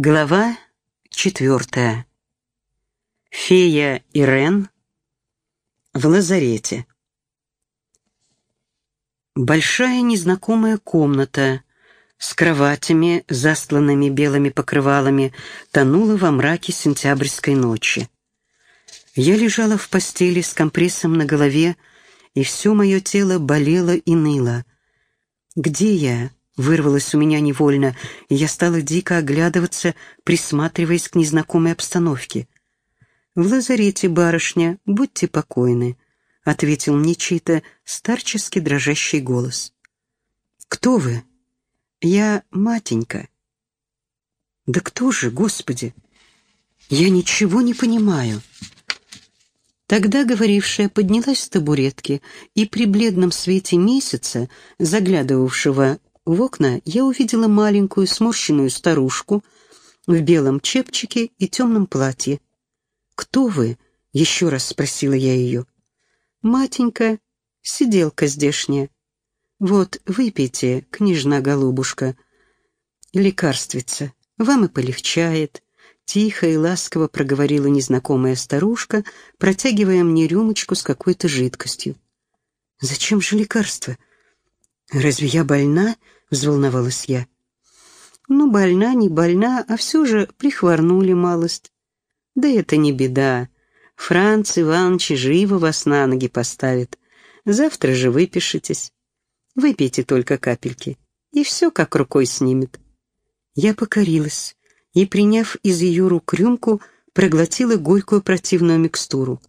Глава четвертая. Фея Ирен в лазарете. Большая незнакомая комната с кроватями, застланными белыми покрывалами, тонула во мраке сентябрьской ночи. Я лежала в постели с компрессом на голове, и все мое тело болело и ныло. Где я? Вырвалось у меня невольно, и я стала дико оглядываться, присматриваясь к незнакомой обстановке. «В лазарете, барышня, будьте покойны», — ответил мне чей-то старчески дрожащий голос. «Кто вы?» «Я матенька». «Да кто же, Господи? Я ничего не понимаю». Тогда говорившая поднялась с табуретки, и при бледном свете месяца, заглядывавшего в окна я увидела маленькую сморщенную старушку в белом чепчике и темном платье. «Кто вы?» — еще раз спросила я ее. «Матенька, сиделка здешняя. Вот, выпейте, княжна-голубушка, лекарствица, вам и полегчает». Тихо и ласково проговорила незнакомая старушка, протягивая мне рюмочку с какой-то жидкостью. «Зачем же лекарство? Разве я больна?» — взволновалась я. «Ну, больна, не больна, а все же прихворнули малость. Да это не беда. Франц Иванович живо вас на ноги поставит. Завтра же выпишитесь. Выпейте только капельки, и все как рукой снимет». Я покорилась и, приняв из ее рук рюмку, проглотила горькую противную микстуру.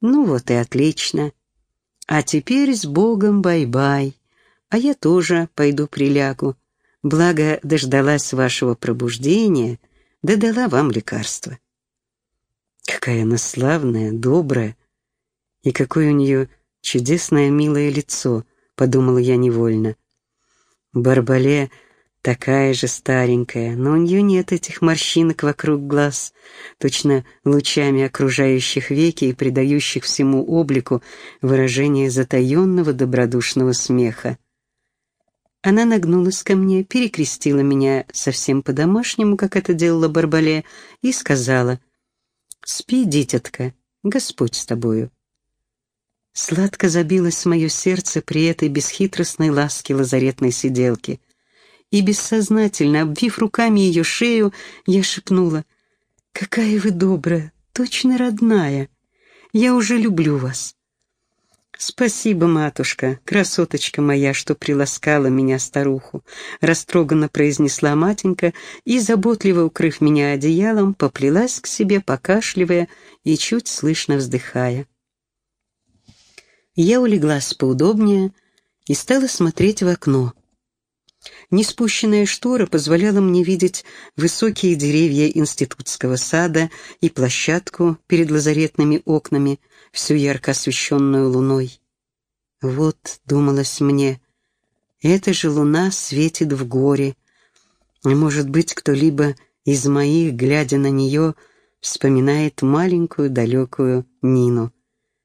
«Ну вот и отлично. А теперь с Богом бай-бай» а я тоже пойду прилягу. Благо дождалась вашего пробуждения, да дала вам лекарство. Какая она славная, добрая, и какое у нее чудесное милое лицо, подумала я невольно. Барбале такая же старенькая, но у нее нет этих морщинок вокруг глаз, точно лучами окружающих веки и придающих всему облику выражение затаенного добродушного смеха. Она нагнулась ко мне, перекрестила меня совсем по-домашнему, как это делала Барбале, и сказала, «Спи, дитятка, Господь с тобою». Сладко забилось мое сердце при этой бесхитростной ласке лазаретной сиделки. И бессознательно, обвив руками ее шею, я шепнула, «Какая вы добрая, точно родная. Я уже люблю вас. «Спасибо, матушка, красоточка моя, что приласкала меня старуху», растроганно произнесла матенька и, заботливо укрыв меня одеялом, поплелась к себе, покашливая и чуть слышно вздыхая. Я улеглась поудобнее и стала смотреть в окно. Неспущенная штора позволяла мне видеть высокие деревья институтского сада и площадку перед лазаретными окнами, всю ярко освещенную луной. Вот, думалось мне, эта же луна светит в горе, и, может быть, кто-либо из моих, глядя на нее, вспоминает маленькую далекую Нину.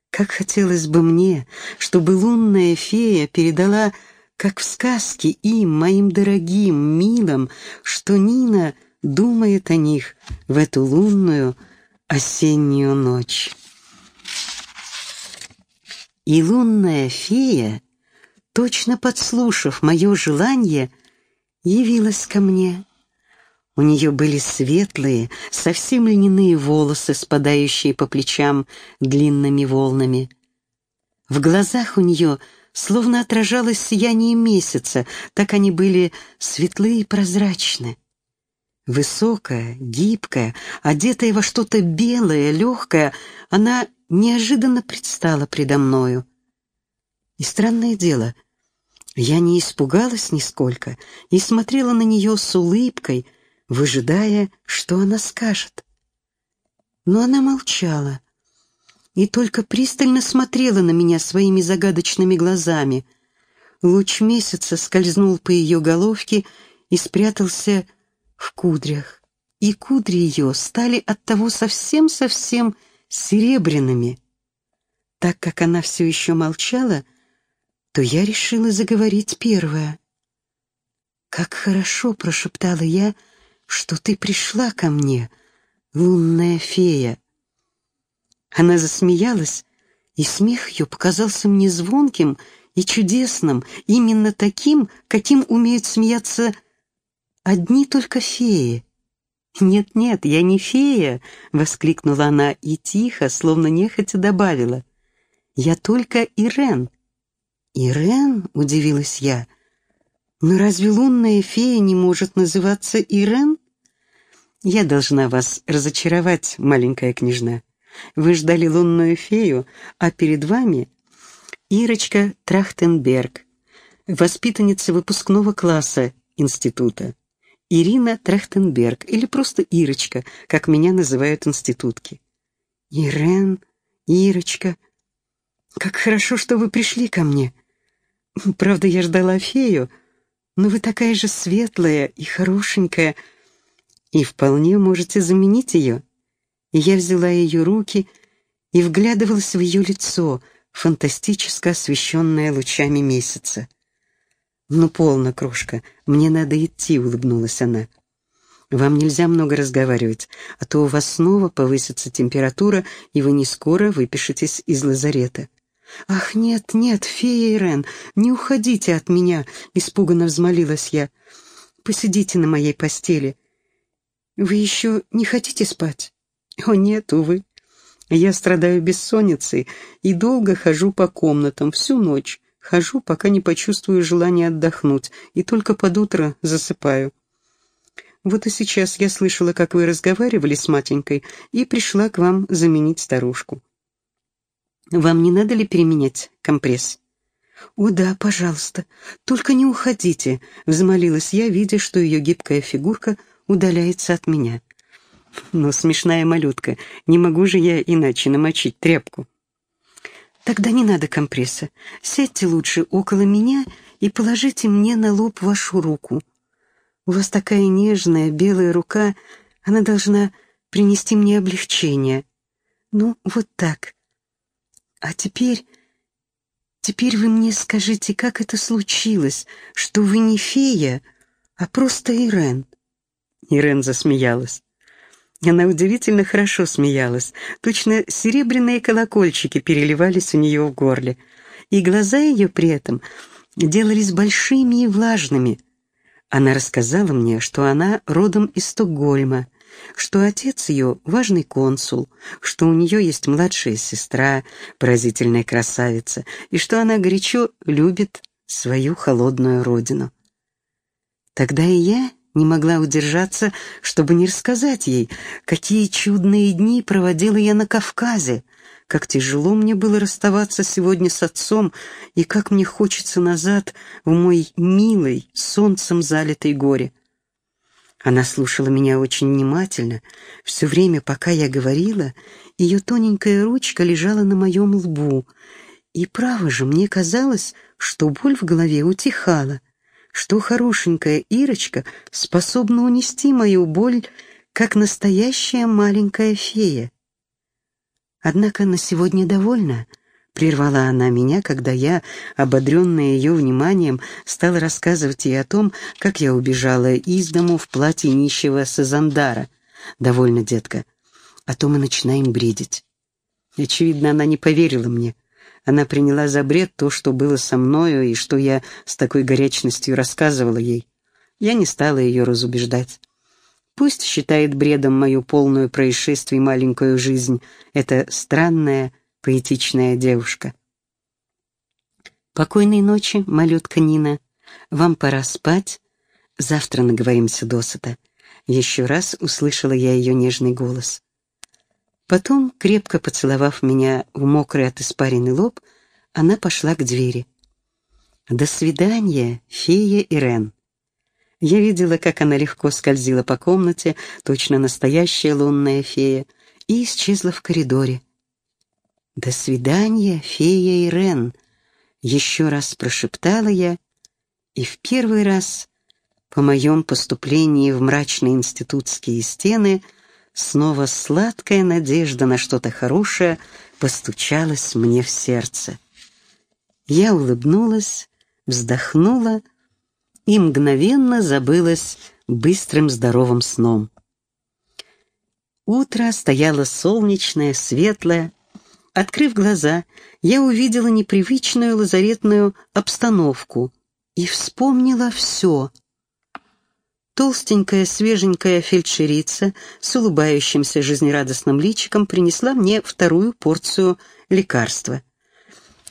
Как хотелось бы мне, чтобы лунная фея передала как в сказке им, моим дорогим, милым, что Нина думает о них в эту лунную осеннюю ночь. И лунная фея, точно подслушав мое желание, явилась ко мне. У нее были светлые, совсем льняные волосы, спадающие по плечам длинными волнами. В глазах у нее — словно отражалось сияние месяца, так они были светлые и прозрачны. Высокая, гибкая, одетая во что-то белое, легкое, она неожиданно предстала предо мною. И странное дело, я не испугалась нисколько и смотрела на нее с улыбкой, выжидая, что она скажет. Но она молчала, и только пристально смотрела на меня своими загадочными глазами. Луч месяца скользнул по ее головке и спрятался в кудрях, и кудри ее стали оттого совсем-совсем серебряными. Так как она все еще молчала, то я решила заговорить первая. «Как хорошо!» — прошептала я, что ты пришла ко мне, лунная фея». Она засмеялась, и смех ее показался мне звонким и чудесным, именно таким, каким умеют смеяться одни только феи. «Нет-нет, я не фея!» — воскликнула она и тихо, словно нехотя добавила. «Я только Ирен». «Ирен?» — удивилась я. «Но разве лунная фея не может называться Ирен?» «Я должна вас разочаровать, маленькая княжна. Вы ждали лунную фею, а перед вами Ирочка Трахтенберг, воспитанница выпускного класса института. Ирина Трахтенберг, или просто Ирочка, как меня называют институтки. Ирен, Ирочка, как хорошо, что вы пришли ко мне. Правда, я ждала фею, но вы такая же светлая и хорошенькая, и вполне можете заменить ее. И я взяла ее руки и вглядывалась в ее лицо, фантастически освещенное лучами месяца. «Ну, полно, крошка, мне надо идти», — улыбнулась она. «Вам нельзя много разговаривать, а то у вас снова повысится температура, и вы не скоро выпишетесь из лазарета». «Ах, нет, нет, фея Ирен, не уходите от меня!» — испуганно взмолилась я. «Посидите на моей постели. Вы еще не хотите спать?» «О, нет, увы. Я страдаю бессонницей и долго хожу по комнатам всю ночь. Хожу, пока не почувствую желания отдохнуть, и только под утро засыпаю. Вот и сейчас я слышала, как вы разговаривали с матенькой, и пришла к вам заменить старушку. Вам не надо ли переменять компресс? «О да, пожалуйста, только не уходите», — взмолилась я, видя, что ее гибкая фигурка удаляется от меня. «Ну, смешная малютка, не могу же я иначе намочить тряпку». Тогда не надо компресса. Сядьте лучше около меня и положите мне на лоб вашу руку. У вас такая нежная белая рука, она должна принести мне облегчение. Ну, вот так. А теперь... Теперь вы мне скажите, как это случилось, что вы не фея, а просто Ирен?» Ирен засмеялась. Она удивительно хорошо смеялась. Точно серебряные колокольчики переливались у нее в горле. И глаза ее при этом делались большими и влажными. Она рассказала мне, что она родом из Стокгольма, что отец ее — важный консул, что у нее есть младшая сестра, поразительная красавица, и что она горячо любит свою холодную родину. Тогда и я не могла удержаться, чтобы не рассказать ей, какие чудные дни проводила я на Кавказе, как тяжело мне было расставаться сегодня с отцом и как мне хочется назад в мой милый, солнцем залитый горе. Она слушала меня очень внимательно. Все время, пока я говорила, ее тоненькая ручка лежала на моем лбу. И право же, мне казалось, что боль в голове утихала что хорошенькая Ирочка способна унести мою боль, как настоящая маленькая фея. Однако на сегодня довольна, прервала она меня, когда я, ободренная ее вниманием, стала рассказывать ей о том, как я убежала из дому в платье нищего Сазандара. «Довольно, детка, а то мы начинаем бредить». Очевидно, она не поверила мне. Она приняла за бред то, что было со мною и что я с такой горячностью рассказывала ей. Я не стала ее разубеждать. Пусть считает бредом мою полную происшествий маленькую жизнь, эта странная, поэтичная девушка. «Покойной ночи, малютка Нина. Вам пора спать. Завтра наговоримся досыта». Еще раз услышала я ее нежный голос. Потом, крепко поцеловав меня в мокрый от испарины лоб, она пошла к двери. «До свидания, фея Ирен». Я видела, как она легко скользила по комнате, точно настоящая лунная фея, и исчезла в коридоре. «До свидания, фея Ирен», — еще раз прошептала я, и в первый раз по моем поступлении в мрачные институтские стены — снова сладкая надежда на что-то хорошее постучалась мне в сердце. Я улыбнулась, вздохнула и мгновенно забылась быстрым здоровым сном. Утро стояло солнечное, светлое. Открыв глаза, я увидела непривычную лазаретную обстановку и вспомнила все. Толстенькая, свеженькая фельдшерица с улыбающимся жизнерадостным личиком принесла мне вторую порцию лекарства.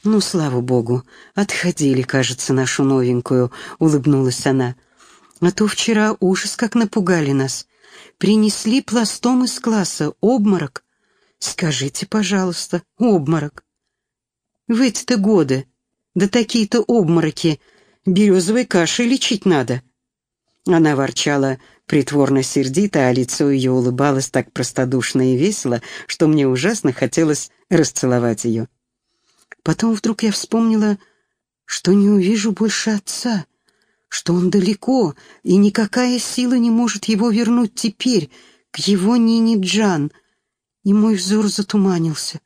«Ну, слава богу, отходили, кажется, нашу новенькую», — улыбнулась она. «А то вчера ужас как напугали нас. Принесли пластом из класса обморок. Скажите, пожалуйста, обморок. В эти-то годы, да такие-то обмороки, березовой кашей лечить надо». Она ворчала притворно сердито, а лицо ее улыбалось так простодушно и весело, что мне ужасно хотелось расцеловать ее. Потом вдруг я вспомнила, что не увижу больше отца, что он далеко, и никакая сила не может его вернуть теперь, к его Нине Джан, и мой взор затуманился.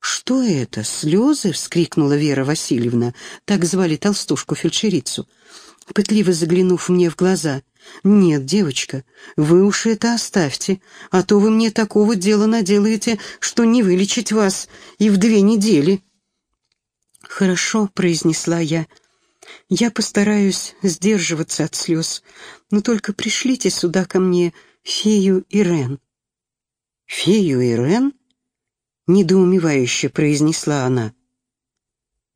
«Что это? Слезы?» — вскрикнула Вера Васильевна. Так звали толстушку-фельдшерицу. Пытливо заглянув мне в глаза. «Нет, девочка, вы уж это оставьте, а то вы мне такого дела наделаете, что не вылечить вас и в две недели». «Хорошо», — произнесла я. «Я постараюсь сдерживаться от слез, но только пришлите сюда ко мне фею Ирен». «Фею Ирен?» — недоумевающе произнесла она.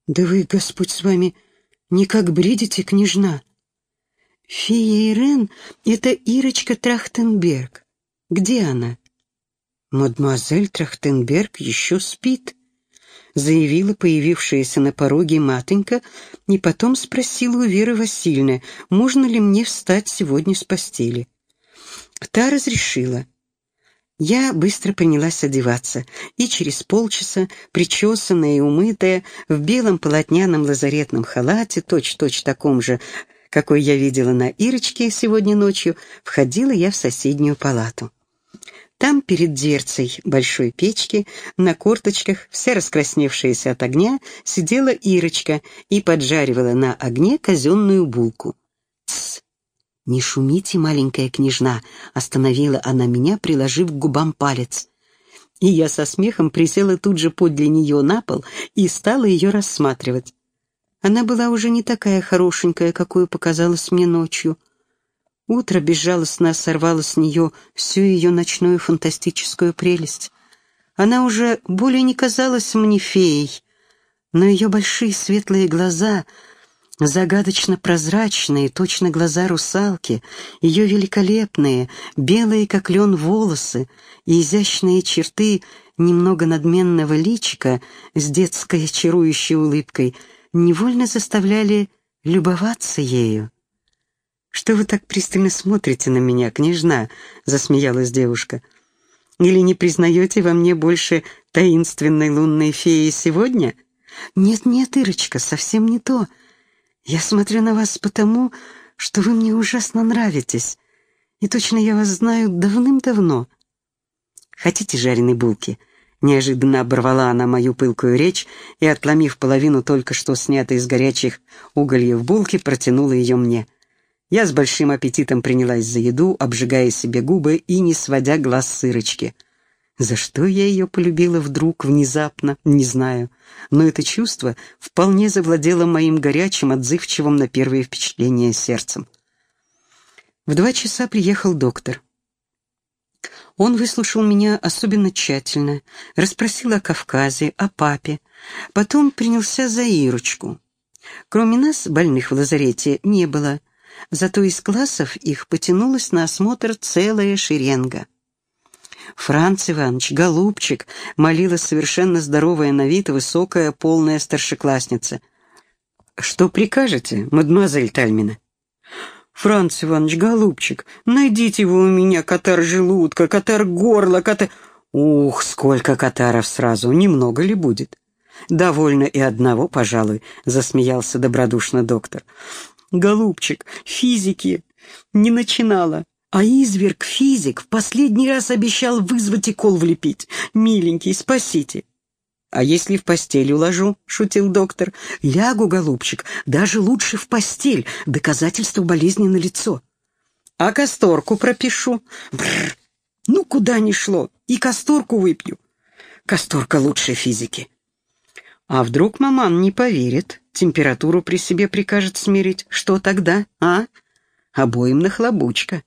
«Да вы, Господь с вами, никак бредите, княжна. Фея Ирен — это Ирочка Трахтенберг. Где она?» «Мадемуазель Трахтенберг еще спит» заявила появившаяся на пороге матенька и потом спросила у Веры Васильевны, можно ли мне встать сегодня с постели. Та разрешила. Я быстро принялась одеваться, и через полчаса, причесанная и умытая, в белом полотняном лазаретном халате, точь-точь таком же, какой я видела на Ирочке сегодня ночью, входила я в соседнюю палату. Там, перед дверцей большой печки, на корточках, вся раскрасневшаяся от огня, сидела Ирочка и поджаривала на огне казенную булку. «Тсс! Не шумите, маленькая княжна!» — остановила она меня, приложив к губам палец. И я со смехом присела тут же подле нее на пол и стала ее рассматривать. Она была уже не такая хорошенькая, какую показалась мне ночью. Утро безжалостно сорвало с нее всю ее ночную фантастическую прелесть. Она уже более не казалась мне феей, но ее большие светлые глаза, загадочно прозрачные, точно глаза русалки, ее великолепные, белые как лен волосы и изящные черты немного надменного личика с детской чарующей улыбкой невольно заставляли любоваться ею. «Что вы так пристально смотрите на меня, княжна?» — засмеялась девушка. «Или не признаете во мне больше таинственной лунной феи сегодня?» «Нет-нет, Ирочка, совсем не то. Я смотрю на вас потому, что вы мне ужасно нравитесь, и точно я вас знаю давным-давно». «Хотите жареной булки?» Неожиданно оборвала она мою пылкую речь и, отломив половину только что снятой из горячих угольев булки, протянула ее мне. Я с большим аппетитом принялась за еду, обжигая себе губы и не сводя глаз с Ирочки. За что я ее полюбила вдруг, внезапно, не знаю. Но это чувство вполне завладело моим горячим, отзывчивым на первые впечатления сердцем. В два часа приехал доктор. Он выслушал меня особенно тщательно, расспросил о Кавказе, о папе, потом принялся за Ирочку. Кроме нас, больных в лазарете, не было, зато из классов их потянулась на осмотр целая шеренга. Франц Иванович, голубчик, молила совершенно здоровая на вид высокая полная старшеклассница. «Что прикажете, мадемуазель Тальмина?» «Франц Иванович, голубчик, найдите вы у меня катар желудка, катар горла, катар...» «Ух, сколько катаров сразу, немного ли будет?» «Довольно и одного, пожалуй», — засмеялся добродушно доктор. Голубчик, физики не начинала. А изверг физик в последний раз обещал вызвать и кол влепить. Миленький, спасите. «А если в постель уложу?» — шутил доктор. «Лягу, голубчик, даже лучше в постель. Доказательство болезни на лицо. А касторку пропишу. Бррр. Ну, куда ни шло. И касторку выпью. Касторка лучше физики. А вдруг маман не поверит, температуру при себе прикажет смирить? Что тогда, а? Обоим нахлобучка.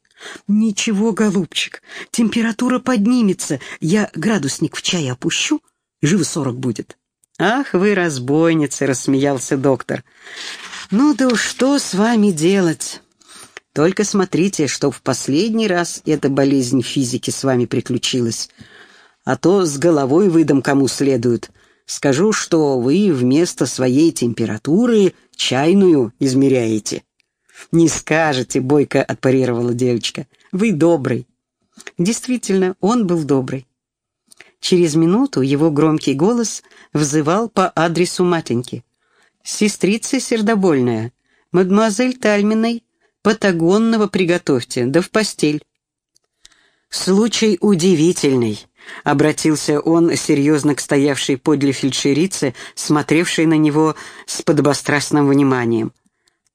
Ничего, голубчик, температура поднимется. Я градусник в чай опущу, живо сорок будет. Ах вы разбойницы, рассмеялся доктор. Ну да что с вами делать? Только смотрите, что в последний раз эта болезнь физики с вами приключилась. А то с головой выдам кому следует. Скажу, что вы вместо своей температуры чайную измеряете. «Не скажете», — бойко отпарировала девочка. «Вы добрый». Действительно, он был добрый. Через минуту его громкий голос взывал по адресу матеньки. «Сестрица сердобольная, мадемуазель Тальминой, патагонного приготовьте, да в постель». «Случай удивительный», — обратился он серьезно к стоявшей подле фельдшерице, смотревшей на него с подобострастным вниманием.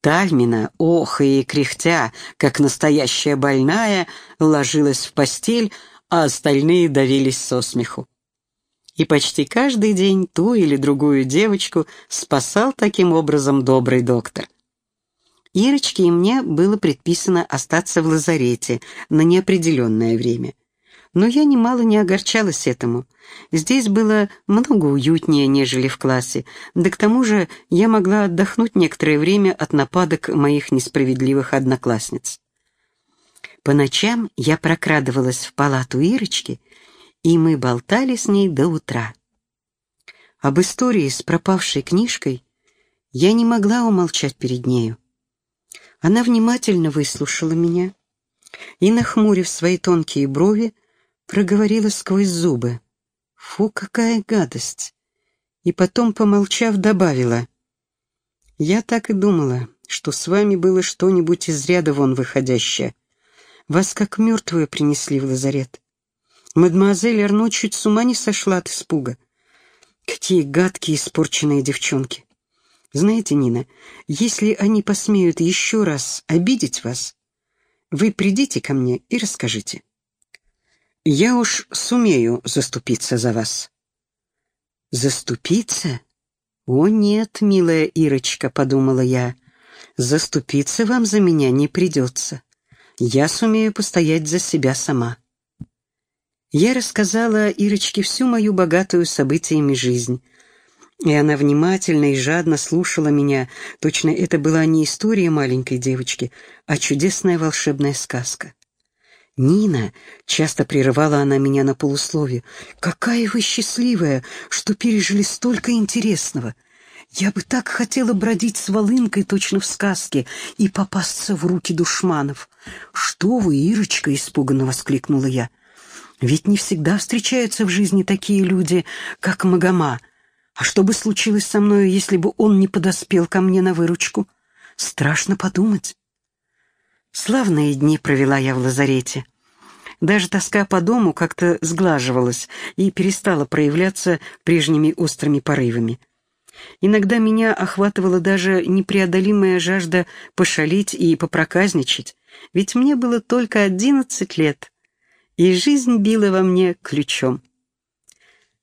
Тальмина, охая и кряхтя, как настоящая больная, ложилась в постель, а остальные давились со смеху. И почти каждый день ту или другую девочку спасал таким образом добрый доктор. Ирочке и мне было предписано остаться в лазарете на неопределенное время. Но я немало не огорчалась этому. Здесь было много уютнее, нежели в классе, да к тому же я могла отдохнуть некоторое время от нападок моих несправедливых одноклассниц. По ночам я прокрадывалась в палату Ирочки, и мы болтали с ней до утра. Об истории с пропавшей книжкой я не могла умолчать перед нею. Она внимательно выслушала меня и, нахмурив свои тонкие брови, проговорила сквозь зубы. «Фу, какая гадость!» И потом, помолчав, добавила. «Я так и думала, что с вами было что-нибудь из ряда вон выходящее. Вас как мертвую принесли в лазарет. Мадемуазель Арно чуть с ума не сошла от испуга. Какие гадкие испорченные девчонки. Знаете, Нина, если они посмеют еще раз обидеть вас, вы придите ко мне и расскажите. Я уж сумею заступиться за вас. Заступиться? О нет, милая Ирочка, подумала я. Заступиться вам за меня не придется я сумею постоять за себя сама. Я рассказала Ирочке всю мою богатую событиями жизнь, и она внимательно и жадно слушала меня. Точно это была не история маленькой девочки, а чудесная волшебная сказка. «Нина», — часто прерывала она меня на полуслове, — «какая вы счастливая, что пережили столько интересного. Я бы так хотела бродить с волынкой точно в сказке и попасться в руки душманов. «Что вы, Ирочка!» — испуганно воскликнула я. «Ведь не всегда встречаются в жизни такие люди, как Магома. А что бы случилось со мной, если бы он не подоспел ко мне на выручку? Страшно подумать». Славные дни провела я в лазарете. Даже тоска по дому как-то сглаживалась и перестала проявляться прежними острыми порывами. Иногда меня охватывала даже непреодолимая жажда пошалить и попроказничать, ведь мне было только одиннадцать лет, и жизнь била во мне ключом.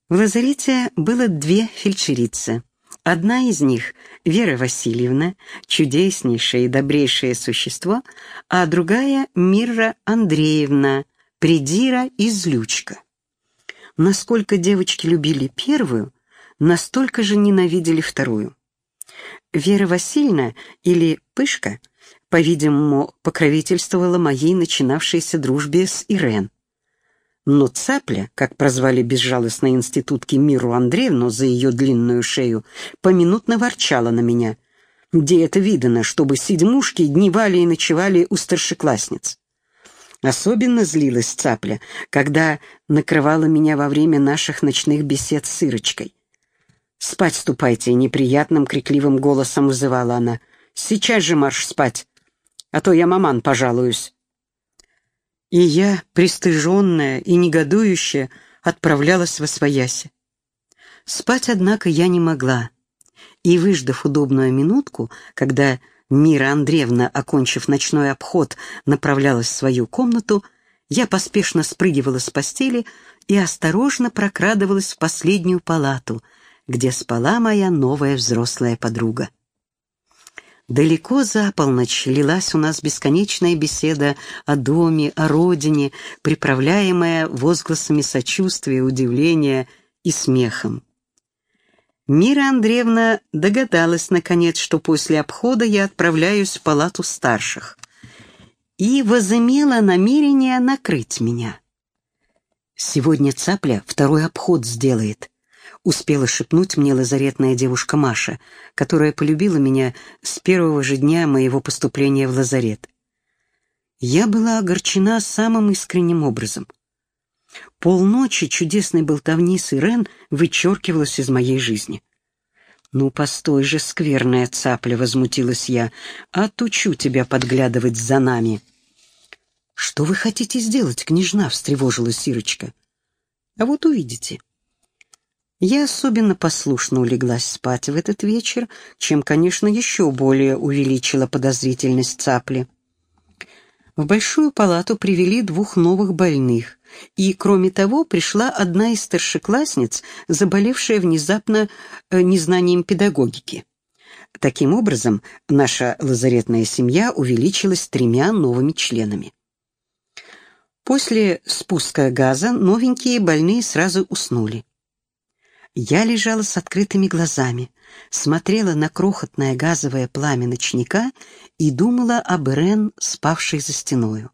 В лазарете было две фельдшерицы. Одна из них, Вера Васильевна, чудеснейшее и добрейшее существо, а другая — Мирра Андреевна, придира и злючка. Насколько девочки любили первую, настолько же ненавидели вторую. Вера Васильевна, или Пышка, по-видимому, покровительствовала моей начинавшейся дружбе с Ирен. Но Цапля, как прозвали безжалостной институтки Миру Андреевну за ее длинную шею, поминутно ворчала на меня. Где это видано, чтобы седьмушки дневали и ночевали у старшеклассниц? Особенно злилась Цапля, когда накрывала меня во время наших ночных бесед с Ирочкой. «Спать ступайте!» — неприятным крикливым голосом вызывала она. «Сейчас же марш спать, а то я маман пожалуюсь». И я, пристыженная и негодующая, отправлялась во свояси. Спать, однако, я не могла, и, выждав удобную минутку, когда Мира Андреевна, окончив ночной обход, направлялась в свою комнату, я поспешно спрыгивала с постели и осторожно прокрадывалась в последнюю палату, где спала моя новая взрослая подруга. Далеко за полночь лилась у нас бесконечная беседа о доме, о родине, приправляемая возгласами сочувствия, удивления и смехом. Мира Андреевна догадалась, наконец, что после обхода я отправляюсь в палату старших, и возымела намерение накрыть меня. «Сегодня цапля второй обход сделает», успела шепнуть мне лазаретная девушка Маша, которая полюбила меня с первого же дня моего поступления в лазарет. Я была огорчена самым искренним образом. Полночи чудесной болтовни с Ирен вычеркивалась из моей жизни. «Ну, постой же, скверная цапля!» — возмутилась я. «Отучу тебя подглядывать за нами!» «Что вы хотите сделать, княжна?» — встревожилась Сирочка. «А вот увидите». Я особенно послушно улеглась спать в этот вечер, чем, конечно, еще более увеличила подозрительность цапли. В большую палату привели двух новых больных, и, кроме того, пришла одна из старшеклассниц, заболевшая внезапно э, незнанием педагогики. Таким образом, наша лазаретная семья увеличилась тремя новыми членами. После спуска газа новенькие больные сразу уснули. Я лежала с открытыми глазами, смотрела на крохотное газовое пламя ночника и думала об Ирен, спавшей за стеною.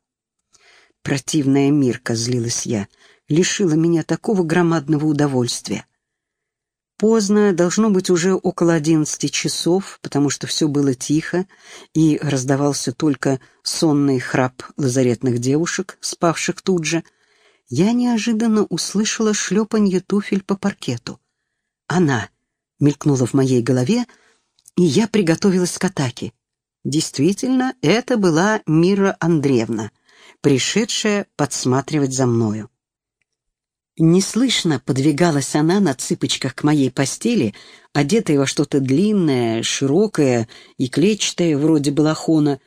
Противная Мирка, злилась я, лишила меня такого громадного удовольствия. Поздно, должно быть уже около одиннадцати часов, потому что все было тихо, и раздавался только сонный храп лазаретных девушек, спавших тут же. Я неожиданно услышала шлепанье туфель по паркету она мелькнула в моей голове, и я приготовилась к атаке. Действительно, это была Мира Андреевна, пришедшая подсматривать за мною. Неслышно подвигалась она на цыпочках к моей постели, одетая во что-то длинное, широкое и клетчатое, вроде балахона,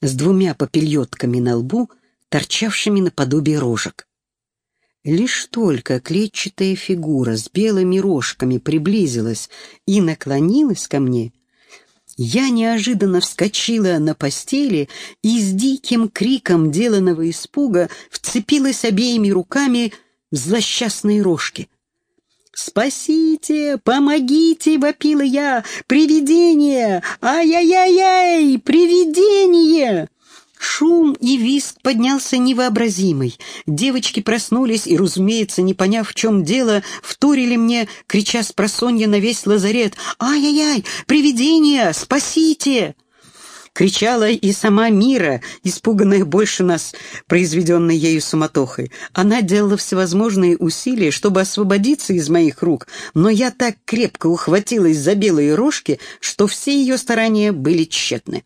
с двумя попельотками на лбу, торчавшими наподобие рожек. Лишь только клетчатая фигура с белыми рожками приблизилась и наклонилась ко мне, я неожиданно вскочила на постели и с диким криком деланного испуга вцепилась обеими руками в злосчастные рожки. «Спасите! Помогите!» — вопила я. «Привидение! Ай-яй-яй-яй! Привидение!» Шум и визг поднялся невообразимый. Девочки проснулись и, разумеется, не поняв, в чем дело, вторили мне, крича с просонья на весь лазарет «Ай-яй-яй! Привидение! Спасите!» Кричала и сама Мира, испуганная больше нас, произведенной ею суматохой. Она делала всевозможные усилия, чтобы освободиться из моих рук, но я так крепко ухватилась за белые рожки, что все ее старания были тщетны.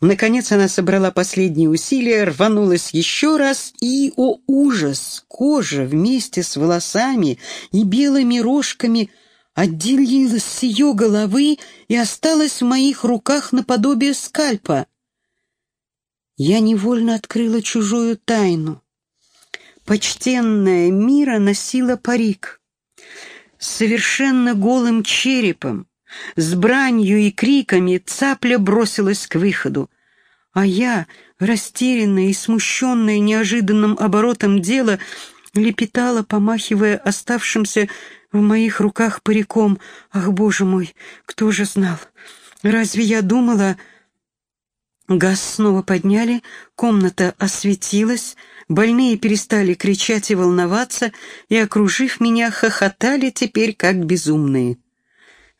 Наконец она собрала последние усилия, рванулась еще раз, и, о ужас, кожа вместе с волосами и белыми рожками отделилась с ее головы и осталась в моих руках наподобие скальпа. Я невольно открыла чужую тайну. Почтенная Мира носила парик. Совершенно голым черепом, с бранью и криками цапля бросилась к выходу, а я, растерянная и смущенная неожиданным оборотом дела, лепетала, помахивая оставшимся в моих руках париком. «Ах, боже мой, кто же знал? Разве я думала...» Газ снова подняли, комната осветилась, больные перестали кричать и волноваться, и, окружив меня, хохотали теперь как безумные.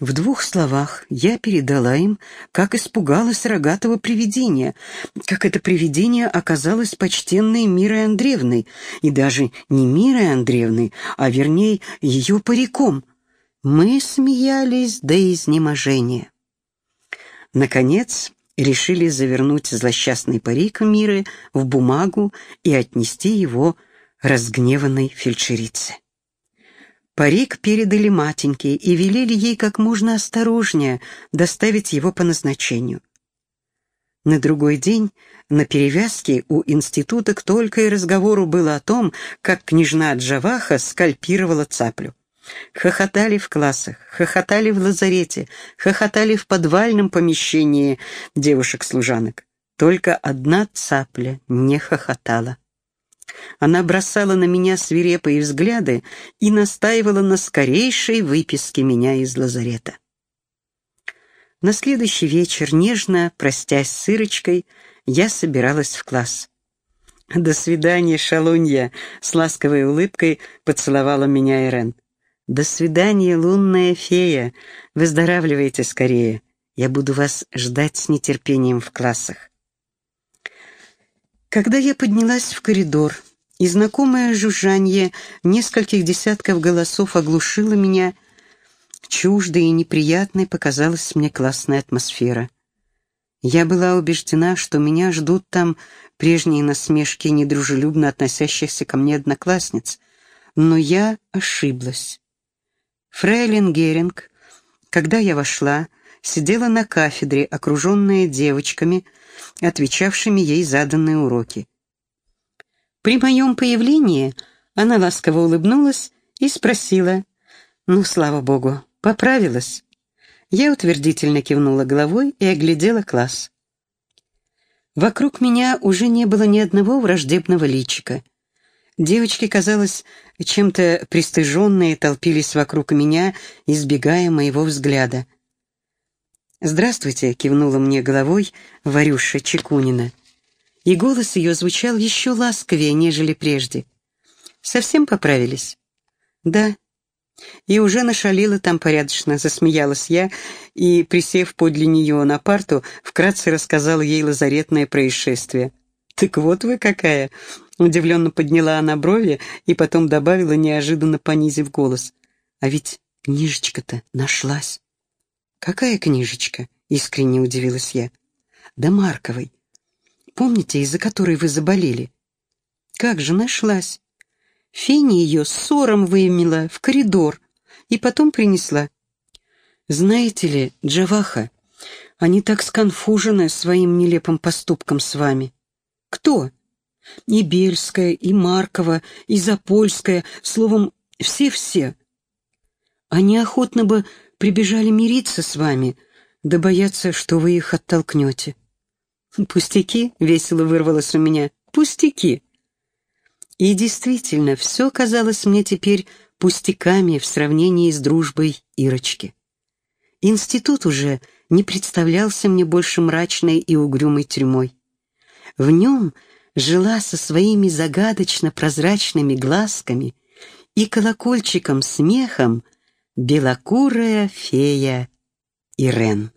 В двух словах я передала им, как испугалась рогатого привидения, как это привидение оказалось почтенной Мирой Андреевной, и даже не Мирой Андреевной, а вернее ее париком. Мы смеялись до изнеможения. Наконец, решили завернуть злосчастный парик Миры в бумагу и отнести его разгневанной фельдшерице. Парик передали матеньке и велели ей как можно осторожнее доставить его по назначению. На другой день на перевязке у институток только и разговору было о том, как княжна Джаваха скальпировала цаплю. Хохотали в классах, хохотали в лазарете, хохотали в подвальном помещении девушек-служанок. Только одна цапля не хохотала. Она бросала на меня свирепые взгляды и настаивала на скорейшей выписке меня из лазарета. На следующий вечер, нежно простясь с Ирочкой, я собиралась в класс. «До свидания, шалунья!» — с ласковой улыбкой поцеловала меня Ирен. «До свидания, лунная фея! Выздоравливайте скорее! Я буду вас ждать с нетерпением в классах!» Когда я поднялась в коридор, и знакомое жужжанье нескольких десятков голосов оглушило меня, чуждой и неприятной показалась мне классная атмосфера. Я была убеждена, что меня ждут там прежние насмешки недружелюбно относящихся ко мне одноклассниц, но я ошиблась. Фрейлин Геринг, когда я вошла, сидела на кафедре, окруженная девочками, отвечавшими ей заданные уроки. При моем появлении она ласково улыбнулась и спросила, «Ну, слава богу, поправилась?» Я утвердительно кивнула головой и оглядела класс. Вокруг меня уже не было ни одного враждебного личика. Девочки, казалось, чем-то пристыженные толпились вокруг меня, избегая моего взгляда. «Здравствуйте», — кивнула мне головой Варюша Чекунина. И голос ее звучал еще ласковее, нежели прежде. «Совсем поправились?» «Да». И уже нашалила там порядочно, засмеялась я и, присев подле нее на парту, вкратце рассказала ей лазаретное происшествие. «Так вот вы какая!» Удивленно подняла она брови и потом добавила, неожиданно понизив голос. «А ведь книжечка-то нашлась». «Какая книжечка?» — искренне удивилась я. «Да Марковой. Помните, из-за которой вы заболели?» «Как же нашлась?» Феня ее ссором вымела в коридор и потом принесла. «Знаете ли, Джаваха, они так сконфужены своим нелепым поступком с вами». «Кто?» И Бельская, и Маркова, и Запольская, словом, все-все. Они охотно бы прибежали мириться с вами, да боятся, что вы их оттолкнете. «Пустяки?» — весело вырвалось у меня. «Пустяки!» И действительно, все казалось мне теперь пустяками в сравнении с дружбой Ирочки. Институт уже не представлялся мне больше мрачной и угрюмой тюрьмой. В нем жила со своими загадочно-прозрачными глазками и колокольчиком смехом белокурая фея Ирен.